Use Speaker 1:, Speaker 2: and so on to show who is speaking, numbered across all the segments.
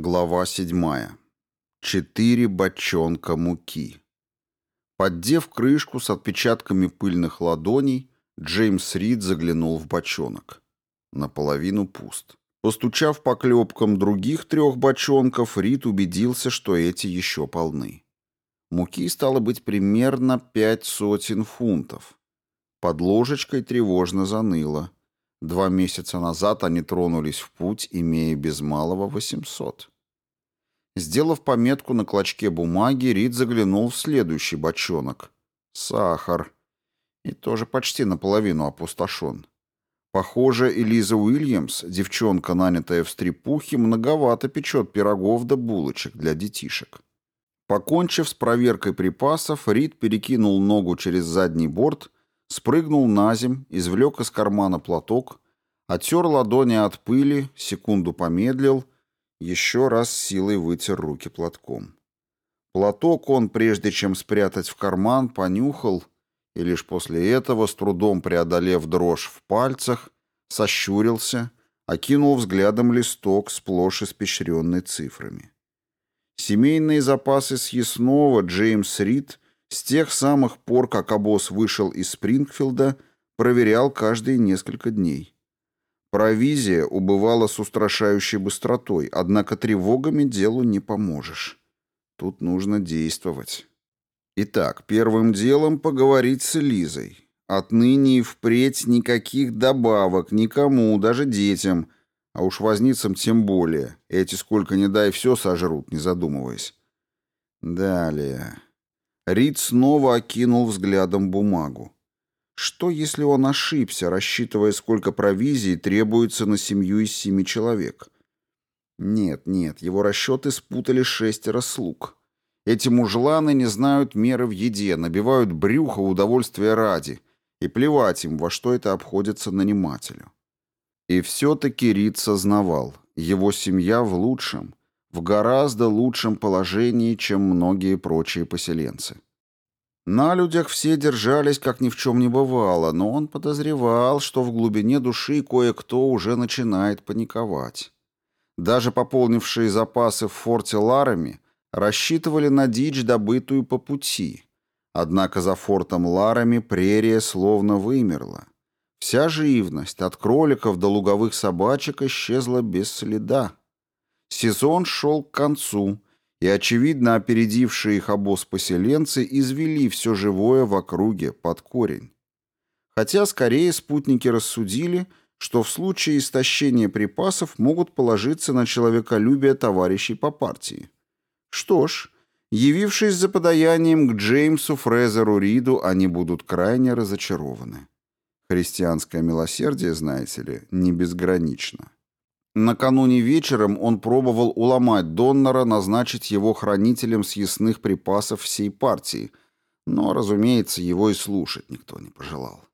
Speaker 1: Глава седьмая. Четыре бочонка муки. Поддев крышку с отпечатками пыльных ладоней, Джеймс Рид заглянул в бочонок. Наполовину пуст. Постучав по клепкам других трех бочонков, Рид убедился, что эти еще полны. Муки стало быть примерно пять сотен фунтов. Под ложечкой тревожно заныло. Два месяца назад они тронулись в путь, имея без малого 800. Сделав пометку на клочке бумаги, Рид заглянул в следующий бочонок. Сахар. И тоже почти наполовину опустошен. Похоже, Элиза Уильямс, девчонка, нанятая в стрепухе, многовато печет пирогов да булочек для детишек. Покончив с проверкой припасов, Рид перекинул ногу через задний борт спрыгнул на земь, извлек из кармана платок, оттер ладони от пыли, секунду помедлил, еще раз силой вытер руки платком. Платок он, прежде чем спрятать в карман, понюхал, и лишь после этого, с трудом преодолев дрожь в пальцах, сощурился, окинул взглядом листок, сплошь испещренный цифрами. Семейные запасы съестного Джеймс Рид с тех самых пор, как обоз вышел из Спрингфилда, проверял каждые несколько дней. Провизия убывала с устрашающей быстротой, однако тревогами делу не поможешь. Тут нужно действовать. Итак, первым делом поговорить с Элизой. Отныне и впредь никаких добавок никому, даже детям, а уж возницам тем более. Эти сколько ни дай все сожрут, не задумываясь. Далее. Рид снова окинул взглядом бумагу. Что, если он ошибся, рассчитывая, сколько провизии требуется на семью из семи человек? Нет, нет, его расчеты спутали шестеро слуг. Эти мужланы не знают меры в еде, набивают брюхо удовольствия ради, и плевать им, во что это обходится нанимателю. И все-таки Рид сознавал, его семья в лучшем, в гораздо лучшем положении, чем многие прочие поселенцы. На людях все держались, как ни в чем не бывало, но он подозревал, что в глубине души кое-кто уже начинает паниковать. Даже пополнившие запасы в форте Ларами рассчитывали на дичь, добытую по пути. Однако за фортом Ларами прерия словно вымерла. Вся живность, от кроликов до луговых собачек, исчезла без следа. Сезон шел к концу, и, очевидно, опередившие их обоз поселенцы извели все живое в округе под корень. Хотя скорее спутники рассудили, что в случае истощения припасов могут положиться на человеколюбие товарищей по партии. Что ж, явившись за подаянием к Джеймсу Фрезеру Риду, они будут крайне разочарованы. Христианское милосердие, знаете ли, не безгранично. Накануне вечером он пробовал уломать Доннера назначить его хранителем съестных припасов всей партии, но, разумеется, его и слушать никто не пожелал.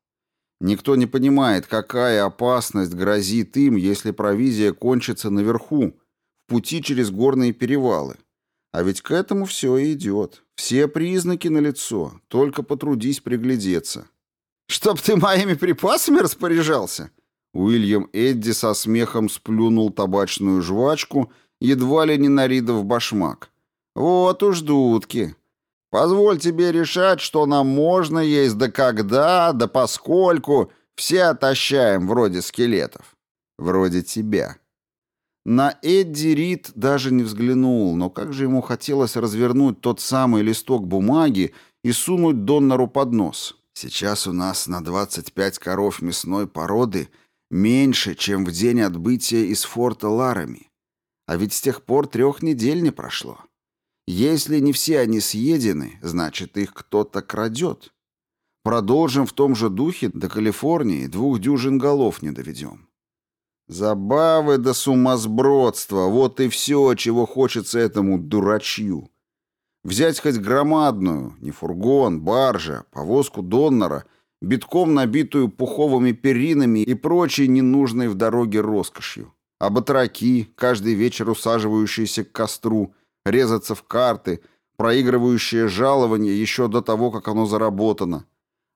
Speaker 1: Никто не понимает, какая опасность грозит им, если провизия кончится наверху, в пути через горные перевалы. А ведь к этому все и идет. Все признаки налицо, только потрудись приглядеться. «Чтоб ты моими припасами распоряжался?» Уильям Эдди со смехом сплюнул табачную жвачку, едва ли не на Ридов башмак. «Вот уж дудки. Позволь тебе решать, что нам можно есть, да когда, да поскольку. Все отощаем, вроде скелетов. Вроде тебя». На Эдди Рид даже не взглянул, но как же ему хотелось развернуть тот самый листок бумаги и сунуть Доннору под нос. «Сейчас у нас на 25 коров мясной породы – Меньше, чем в день отбытия из форта Ларами. А ведь с тех пор трех недель не прошло. Если не все они съедены, значит, их кто-то крадет. Продолжим в том же духе до Калифорнии, двух дюжин голов не доведем. Забавы да сумасбродство — вот и все, чего хочется этому дурачью. Взять хоть громадную, не фургон, баржа, повозку Доннора — битком набитую пуховыми перинами и прочей ненужной в дороге роскошью. А батраки, каждый вечер усаживающиеся к костру, резаться в карты, проигрывающие жалование еще до того, как оно заработано.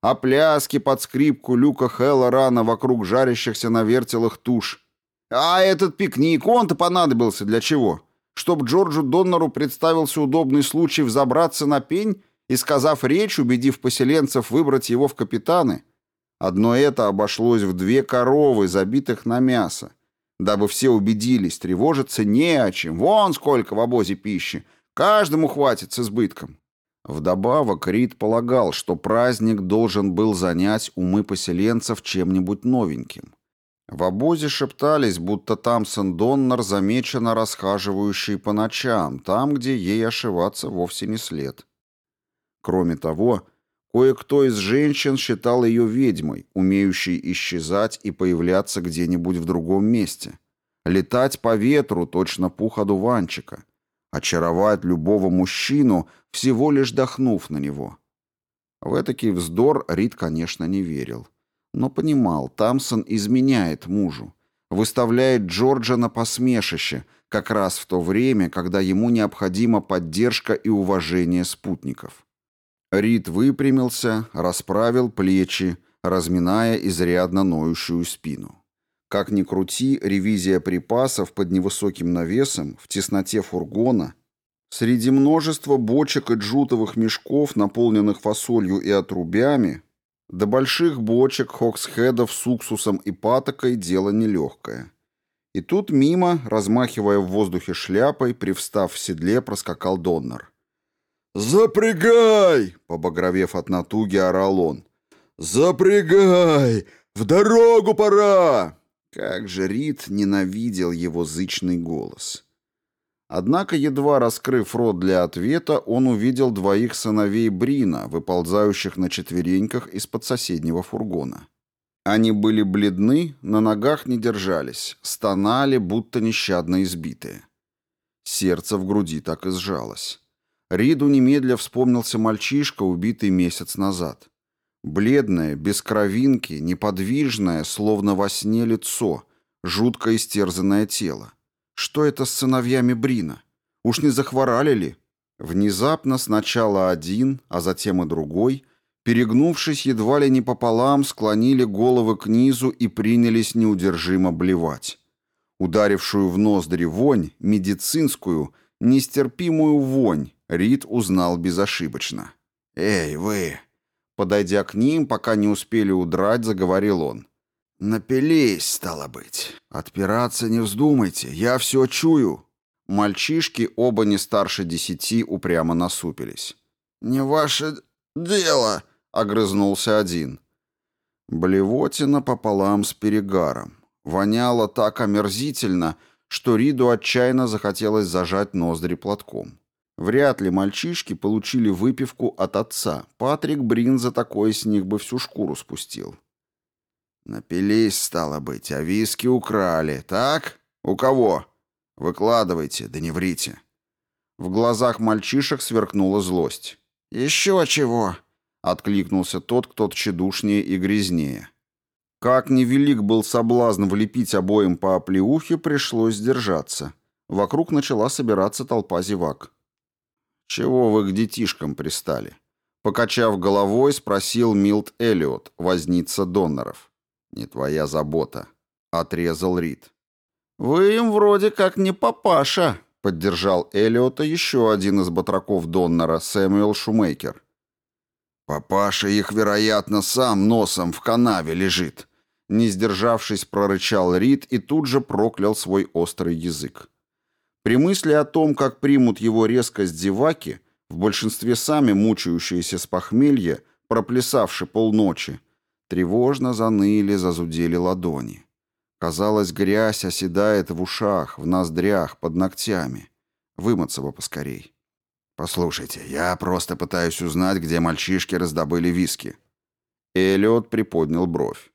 Speaker 1: А пляски под скрипку Люка Хэлла рано вокруг жарящихся на вертелах туш. А этот пикник, он-то понадобился для чего? Чтоб Джорджу Доннеру представился удобный случай взобраться на пень и, сказав речь, убедив поселенцев выбрать его в капитаны? Одно это обошлось в две коровы, забитых на мясо. Дабы все убедились, тревожиться не о чем. Вон сколько в обозе пищи. Каждому хватит с избытком. Вдобавок Рид полагал, что праздник должен был занять умы поселенцев чем-нибудь новеньким. В обозе шептались, будто Тамсон Доннер замечена расхаживающей по ночам, там, где ей ошиваться вовсе не след. Кроме того, кое-кто из женщин считал ее ведьмой, умеющей исчезать и появляться где-нибудь в другом месте, летать по ветру, точно пух одуванчика, очаровать любого мужчину, всего лишь дохнув на него. В этакий вздор Рид, конечно, не верил но понимал, Тамсон изменяет мужу, выставляет Джорджа на посмешище, как раз в то время, когда ему необходима поддержка и уважение спутников. Рид выпрямился, расправил плечи, разминая изрядно ноющую спину. Как ни крути, ревизия припасов под невысоким навесом, в тесноте фургона, среди множества бочек и джутовых мешков, наполненных фасолью и отрубями, до больших бочек, хоксхедов с уксусом и патокой дело нелегкое. И тут мимо, размахивая в воздухе шляпой, привстав в седле, проскакал Доннер. «Запрягай!» — побагровев от натуги, орал он. «Запрягай! В дорогу пора!» Как же Рид ненавидел его зычный голос. Однако, едва раскрыв рот для ответа, он увидел двоих сыновей Брина, выползающих на четвереньках из-под соседнего фургона. Они были бледны, на ногах не держались, стонали, будто нещадно избитые. Сердце в груди так и сжалось. Риду немедля вспомнился мальчишка, убитый месяц назад. Бледное, без кровинки, неподвижное, словно во сне лицо, жутко истерзанное тело. Что это с сыновьями Брина? Уж не захворали ли? Внезапно сначала один, а затем и другой, перегнувшись едва ли не пополам, склонили головы к низу и принялись неудержимо блевать. Ударившую в ноздри вонь, медицинскую, нестерпимую вонь, Рид узнал безошибочно. «Эй, вы!» Подойдя к ним, пока не успели удрать, заговорил он. «Напились, стало быть. Отпираться не вздумайте, я все чую». Мальчишки, оба не старше десяти, упрямо насупились. «Не ваше дело», — огрызнулся один. Блевотина пополам с перегаром. Воняло так омерзительно, что Риду отчаянно захотелось зажать ноздри платком. Вряд ли мальчишки получили выпивку от отца. Патрик Брин за такое с них бы всю шкуру спустил. Напились, стало быть, а виски украли, так? У кого? Выкладывайте, да не врите. В глазах мальчишек сверкнула злость. «Еще чего!» — откликнулся тот, кто тщедушнее и грязнее. Как невелик был соблазн влепить обоим по оплеухе, пришлось сдержаться. Вокруг начала собираться толпа зевак. «Чего вы к детишкам пристали?» Покачав головой, спросил Милт Эллиот, возница доноров. «Не твоя забота», — отрезал Рид. «Вы им вроде как не папаша», — поддержал Эллиота еще один из батраков Доннера, Сэмюэл Шумейкер. «Папаша их, вероятно, сам носом в канаве лежит», — не сдержавшись, прорычал Рид и тут же проклял свой острый язык. При мысли о том, как примут его резкость зеваки, в большинстве сами мучающиеся с похмелья, проплясавши полночи, Тревожно заныли, зазудели ладони. Казалось, грязь оседает в ушах, в ноздрях, под ногтями. Вымыться бы поскорей. «Послушайте, я просто пытаюсь узнать, где мальчишки раздобыли виски». Эллиот приподнял бровь.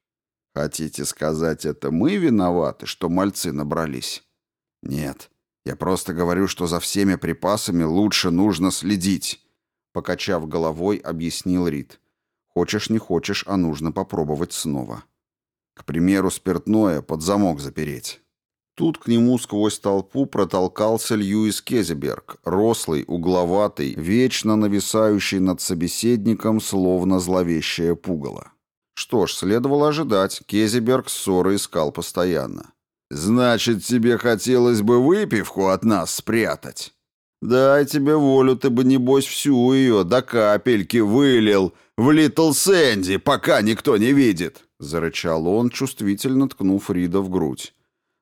Speaker 1: «Хотите сказать, это мы виноваты, что мальцы набрались?» «Нет, я просто говорю, что за всеми припасами лучше нужно следить», покачав головой, объяснил Рид. Хочешь, не хочешь, а нужно попробовать снова. К примеру, спиртное под замок запереть. Тут к нему сквозь толпу протолкался Льюис Кезеберг, рослый, угловатый, вечно нависающий над собеседником, словно зловещее пугало. Что ж, следовало ожидать, Кезеберг ссоры искал постоянно. «Значит, тебе хотелось бы выпивку от нас спрятать?» «Дай тебе волю, ты бы, небось, всю ее до капельки вылил в Литл Сэнди, пока никто не видит!» — зарычал он, чувствительно ткнув Рида в грудь.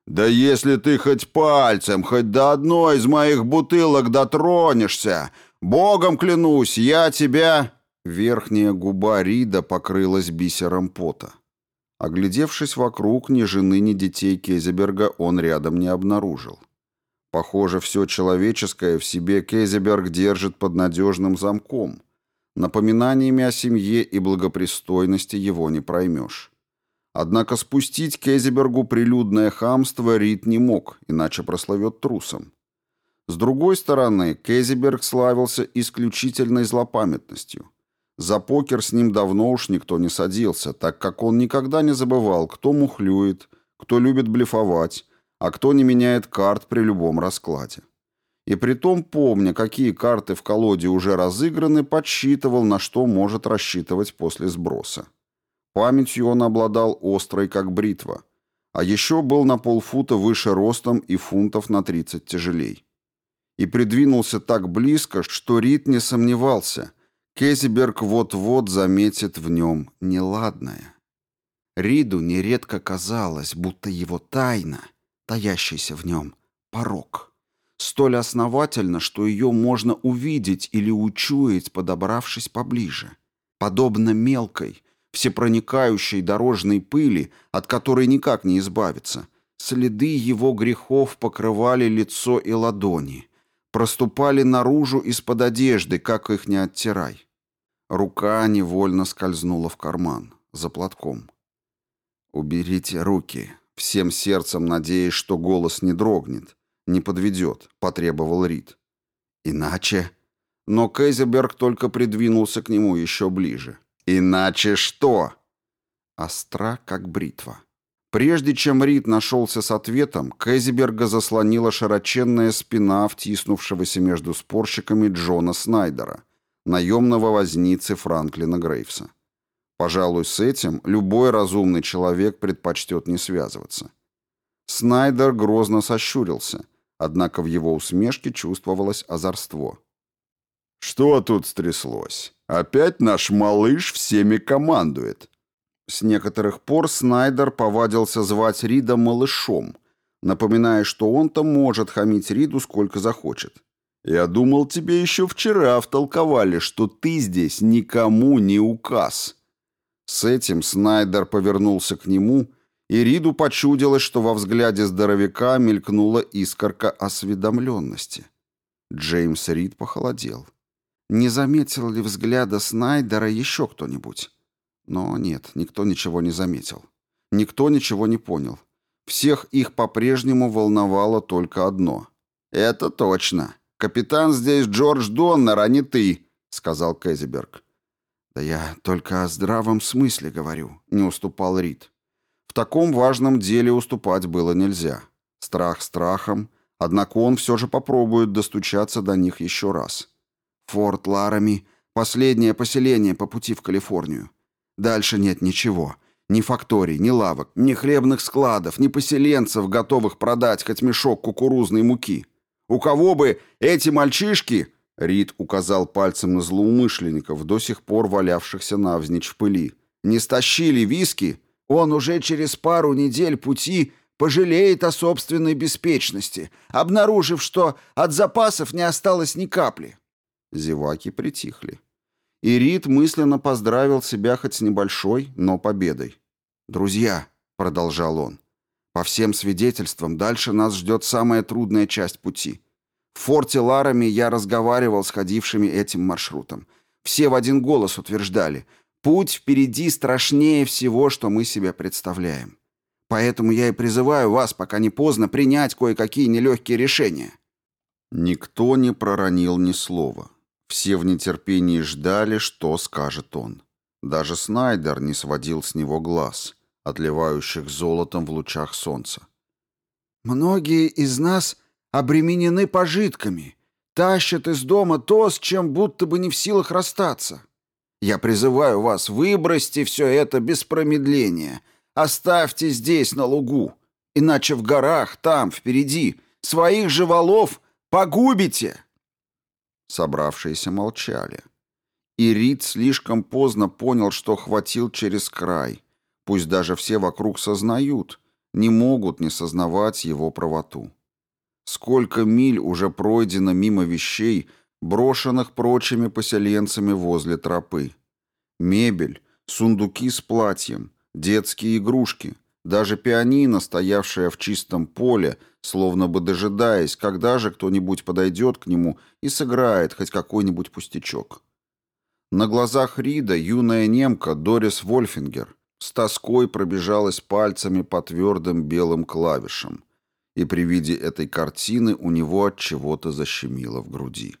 Speaker 1: «Да если ты хоть пальцем, хоть до одной из моих бутылок дотронешься, богом клянусь, я тебя...» Верхняя губа Рида покрылась бисером пота. Оглядевшись вокруг, ни жены, ни детей Кезеберга он рядом не обнаружил. Похоже, все человеческое в себе Кезеберг держит под надежным замком. Напоминаниями о семье и благопристойности его не проймешь. Однако спустить Кезебергу прилюдное хамство Рид не мог, иначе прословет трусом. С другой стороны, Кезеберг славился исключительной злопамятностью. За покер с ним давно уж никто не садился, так как он никогда не забывал, кто мухлюет, кто любит блефовать, а кто не меняет карт при любом раскладе. И притом, помня, какие карты в колоде уже разыграны, подсчитывал, на что может рассчитывать после сброса. Памятью он обладал острой, как бритва, а еще был на полфута выше ростом и фунтов на 30 тяжелей. И придвинулся так близко, что Рид не сомневался, Кезиберг вот-вот заметит в нем неладное. Риду нередко казалось, будто его тайна, таящаяся в нем, порог, столь основательно, что ее можно увидеть или учуять, подобравшись поближе. Подобно мелкой, всепроникающей дорожной пыли, от которой никак не избавиться. Следы его грехов покрывали лицо и ладони, проступали наружу из-под одежды, как их не оттирай. Рука невольно скользнула в карман, за платком. «Уберите руки», всем сердцем надеясь, что голос не дрогнет, не подведет, потребовал Рид. «Иначе...» Но Кейзеберг только придвинулся к нему еще ближе. Иначе что? Остра, как бритва. Прежде чем Рид нашелся с ответом, Кэзиберга заслонила широченная спина втиснувшегося между спорщиками Джона Снайдера, наемного возницы Франклина Грейвса. Пожалуй, с этим любой разумный человек предпочтет не связываться. Снайдер грозно сощурился, однако в его усмешке чувствовалось озорство. «Что тут стряслось? Опять наш малыш всеми командует». С некоторых пор Снайдер повадился звать Рида малышом, напоминая, что он-то может хамить Риду сколько захочет. «Я думал, тебе еще вчера втолковали, что ты здесь никому не указ». С этим Снайдер повернулся к нему, и Риду почудилось, что во взгляде здоровяка мелькнула искорка осведомленности. Джеймс Рид похолодел. Не заметил ли взгляда Снайдера еще кто-нибудь? Но нет, никто ничего не заметил. Никто ничего не понял. Всех их по-прежнему волновало только одно. «Это точно. Капитан здесь Джордж Доннер, а не ты», — сказал Кэзиберг. «Да я только о здравом смысле говорю», — не уступал Рид. В таком важном деле уступать было нельзя. Страх страхом, однако он все же попробует достучаться до них еще раз. Форт Ларами — последнее поселение по пути в Калифорнию. Дальше нет ничего. Ни факторий, ни лавок, ни хлебных складов, ни поселенцев, готовых продать хоть мешок кукурузной муки. У кого бы эти мальчишки... Рид указал пальцем на злоумышленников, до сих пор валявшихся навзничь в пыли. «Не стащили виски? Он уже через пару недель пути пожалеет о собственной беспечности, обнаружив, что от запасов не осталось ни капли. Зеваки притихли. И Рид мысленно поздравил себя хоть с небольшой, но победой. «Друзья», — продолжал он, — «по всем свидетельствам, дальше нас ждет самая трудная часть пути. В форте Ларами я разговаривал с ходившими этим маршрутом. Все в один голос утверждали, путь впереди страшнее всего, что мы себе представляем. Поэтому я и призываю вас, пока не поздно, принять кое-какие нелегкие решения». Никто не проронил ни слова. Все в нетерпении ждали, что скажет он. Даже Снайдер не сводил с него глаз, отливающих золотом в лучах солнца. «Многие из нас обременены пожитками, тащат из дома то, с чем будто бы не в силах расстаться. Я призываю вас, выбросьте все это без промедления, оставьте здесь, на лугу. Иначе в горах, там, впереди, своих же валов погубите!» Собравшиеся молчали. И Рид слишком поздно понял, что хватил через край. Пусть даже все вокруг сознают, не могут не сознавать его правоту. Сколько миль уже пройдено мимо вещей, брошенных прочими поселенцами возле тропы. Мебель, сундуки с платьем, детские игрушки, даже пианино, стоявшее в чистом поле, словно бы дожидаясь, когда же кто-нибудь подойдет к нему и сыграет хоть какой-нибудь пустячок. На глазах Рида юная немка Дорис Вольфингер с тоской пробежалась пальцами по твердым белым клавишам, и при виде этой картины у него от чего-то защемило в груди.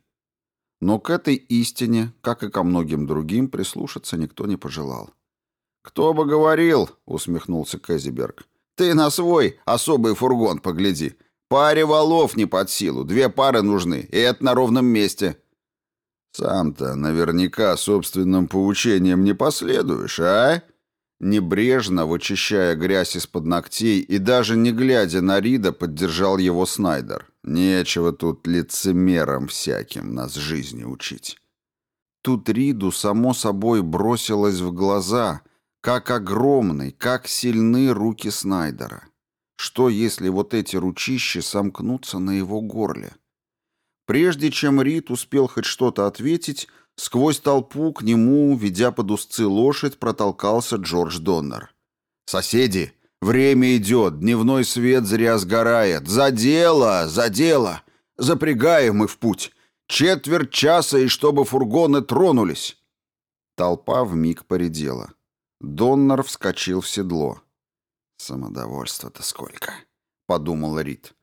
Speaker 1: Но к этой истине, как и ко многим другим, прислушаться никто не пожелал. «Кто бы говорил», — усмехнулся Кэзиберг, — «ты на свой особый фургон погляди. Паре валов не под силу, две пары нужны, и это на ровном месте». «Сам-то наверняка собственным поучением не последуешь, а?» Небрежно, вычищая грязь из-под ногтей и даже не глядя на Рида, поддержал его Снайдер. «Нечего тут лицемером всяким нас жизни учить». Тут Риду, само собой, бросилось в глаза, как огромны, как сильны руки Снайдера. Что, если вот эти ручищи сомкнутся на его горле? Прежде чем Рид успел хоть что-то ответить, Сквозь толпу к нему, ведя под узцы лошадь, протолкался Джордж Доннер. «Соседи, время идет, дневной свет зря сгорает. За дело, за дело! Запрягаем мы в путь. Четверть часа, и чтобы фургоны тронулись!» Толпа вмиг поредела. Доннер вскочил в седло. «Самодовольства-то сколько!» — подумал Рид.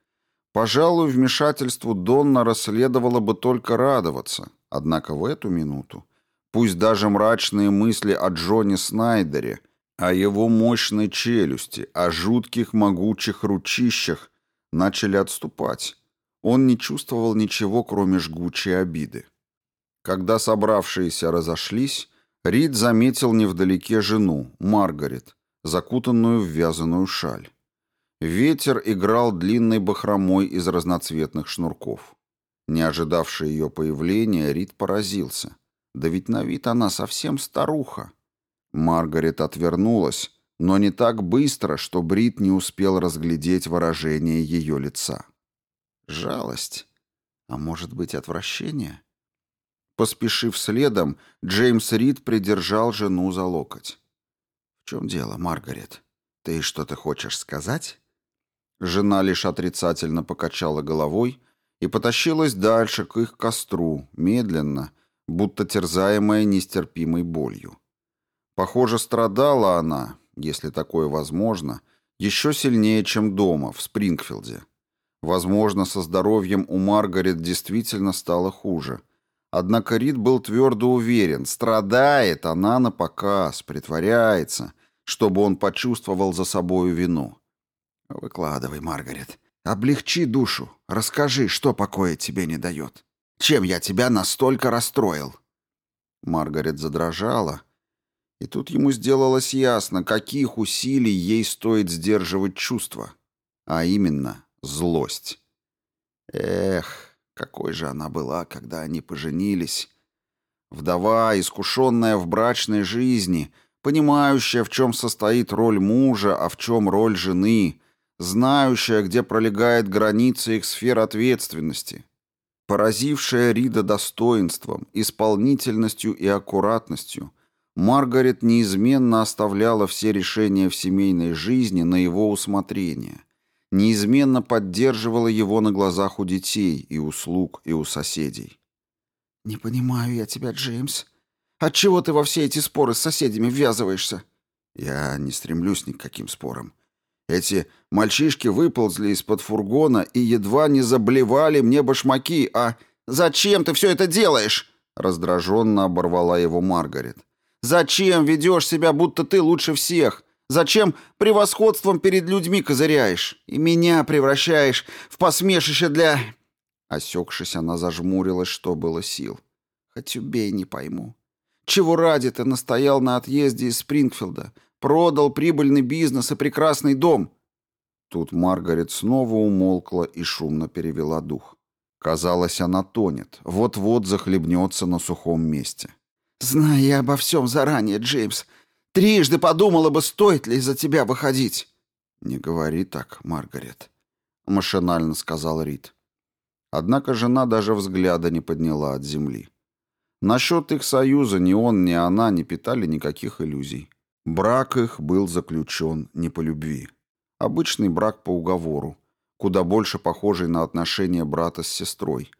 Speaker 1: Пожалуй, вмешательству Доннера следовало бы только радоваться. Однако в эту минуту, пусть даже мрачные мысли о Джоне Снайдере, о его мощной челюсти, о жутких могучих ручищах начали отступать, он не чувствовал ничего, кроме жгучей обиды. Когда собравшиеся разошлись, Рид заметил невдалеке жену, Маргарет, закутанную в вязаную шаль. Ветер играл длинной бахромой из разноцветных шнурков. Не ожидавший ее появления, Рид поразился. Да ведь на вид она совсем старуха. Маргарет отвернулась, но не так быстро, что Брит не успел разглядеть выражение ее лица. Жалость? А может быть, отвращение? Поспешив следом, Джеймс Рид придержал жену за локоть. «В чем дело, Маргарет? Ты что-то хочешь сказать?» Жена лишь отрицательно покачала головой и потащилась дальше к их костру, медленно, будто терзаемая нестерпимой болью. Похоже, страдала она, если такое возможно, еще сильнее, чем дома, в Спрингфилде. Возможно, со здоровьем у Маргарет действительно стало хуже. Однако Рид был твердо уверен, страдает она на показ, притворяется, чтобы он почувствовал за собою вину. «Выкладывай, Маргарет. Облегчи душу. Расскажи, что покоя тебе не дает. Чем я тебя настолько расстроил?» Маргарет задрожала, и тут ему сделалось ясно, каких усилий ей стоит сдерживать чувства, а именно злость. Эх, какой же она была, когда они поженились. Вдова, искушенная в брачной жизни, понимающая, в чем состоит роль мужа, а в чем роль жены — знающая, где пролегает граница их сфер ответственности, поразившая Рида достоинством, исполнительностью и аккуратностью, Маргарет неизменно оставляла все решения в семейной жизни на его усмотрение, неизменно поддерживала его на глазах у детей и у слуг, и у соседей. «Не понимаю я тебя, Джеймс. Отчего ты во все эти споры с соседями ввязываешься?» «Я не стремлюсь ни к каким спорам. Эти мальчишки выползли из-под фургона и едва не заблевали мне башмаки, а... «Зачем ты все это делаешь?» Раздраженно оборвала его Маргарет. «Зачем ведешь себя, будто ты лучше всех? Зачем превосходством перед людьми козыряешь? И меня превращаешь в посмешище для...» Осекшись, она зажмурилась, что было сил. «Хоть убей, не пойму. Чего ради ты настоял на отъезде из Спрингфилда? Продал прибыльный бизнес и прекрасный дом. Тут Маргарет снова умолкла и шумно перевела дух. Казалось, она тонет, вот-вот захлебнется на сухом месте.
Speaker 2: «Зная обо всем заранее, Джеймс, трижды подумала бы, стоит ли из-за тебя выходить».
Speaker 1: «Не говори так, Маргарет», — машинально сказал Рид. Однако жена даже взгляда не подняла от земли. Насчет их союза ни он, ни она не питали никаких иллюзий. Брак их был заключен не по любви. Обычный брак по уговору, куда больше похожий на отношения брата с сестрой.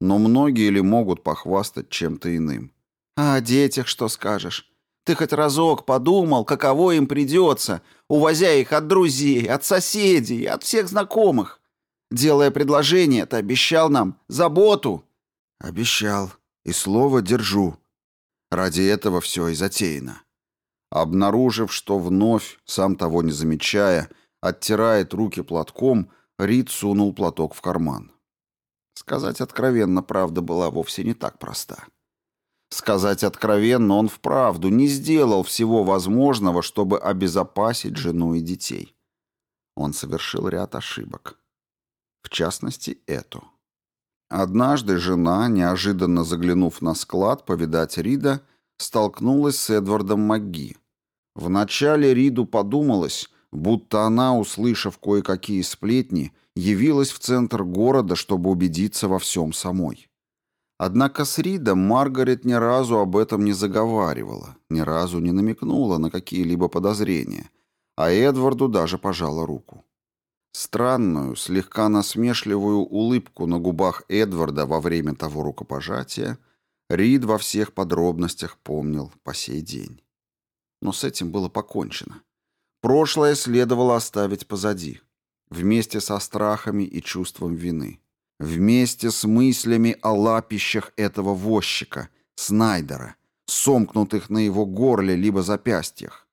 Speaker 1: Но многие ли могут похвастать чем-то иным?
Speaker 2: «А о детях что скажешь? Ты хоть разок подумал, каково им придется, увозя их от друзей, от соседей, от всех знакомых? Делая предложение, ты обещал нам заботу».
Speaker 1: «Обещал. И слово держу. Ради этого все и затеяно». Обнаружив, что вновь, сам того не замечая, оттирает руки платком, Рид сунул платок в карман. Сказать откровенно, правда была вовсе не так проста. Сказать откровенно, он вправду не сделал всего возможного, чтобы обезопасить жену и детей. Он совершил ряд ошибок. В частности, эту. Однажды жена, неожиданно заглянув на склад повидать Рида, столкнулась с Эдвардом МакГи. Вначале Риду подумалось, будто она, услышав кое-какие сплетни, явилась в центр города, чтобы убедиться во всем самой. Однако с Ридом Маргарет ни разу об этом не заговаривала, ни разу не намекнула на какие-либо подозрения, а Эдварду даже пожала руку. Странную, слегка насмешливую улыбку на губах Эдварда во время того рукопожатия Рид во всех подробностях помнил по сей день. Но с этим было покончено. Прошлое следовало оставить позади, вместе со страхами и чувством вины, вместе с мыслями о лапищах этого возчика, Снайдера, сомкнутых на его горле либо запястьях.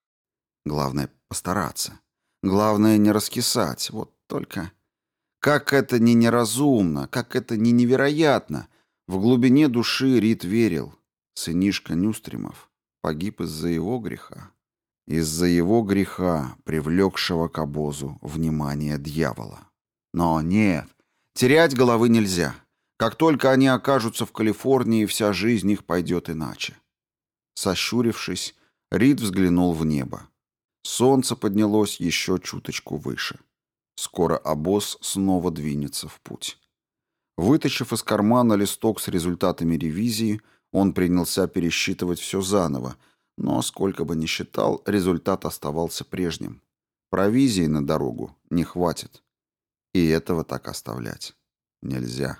Speaker 1: Главное — постараться. Главное — не раскисать. Вот только... Как это не неразумно, как это не невероятно. В глубине души Рит верил. Сынишка Нюстримов погиб из-за его греха из-за его греха, привлекшего к обозу внимание дьявола. Но нет, терять головы нельзя. Как только они окажутся в Калифорнии, вся жизнь их пойдет иначе. Сощурившись, Рид взглянул в небо. Солнце поднялось еще чуточку выше. Скоро обоз снова двинется в путь. Вытащив из кармана листок с результатами ревизии, он принялся пересчитывать все заново, но, сколько бы ни считал, результат оставался прежним. Провизии на дорогу не хватит. И этого так оставлять нельзя.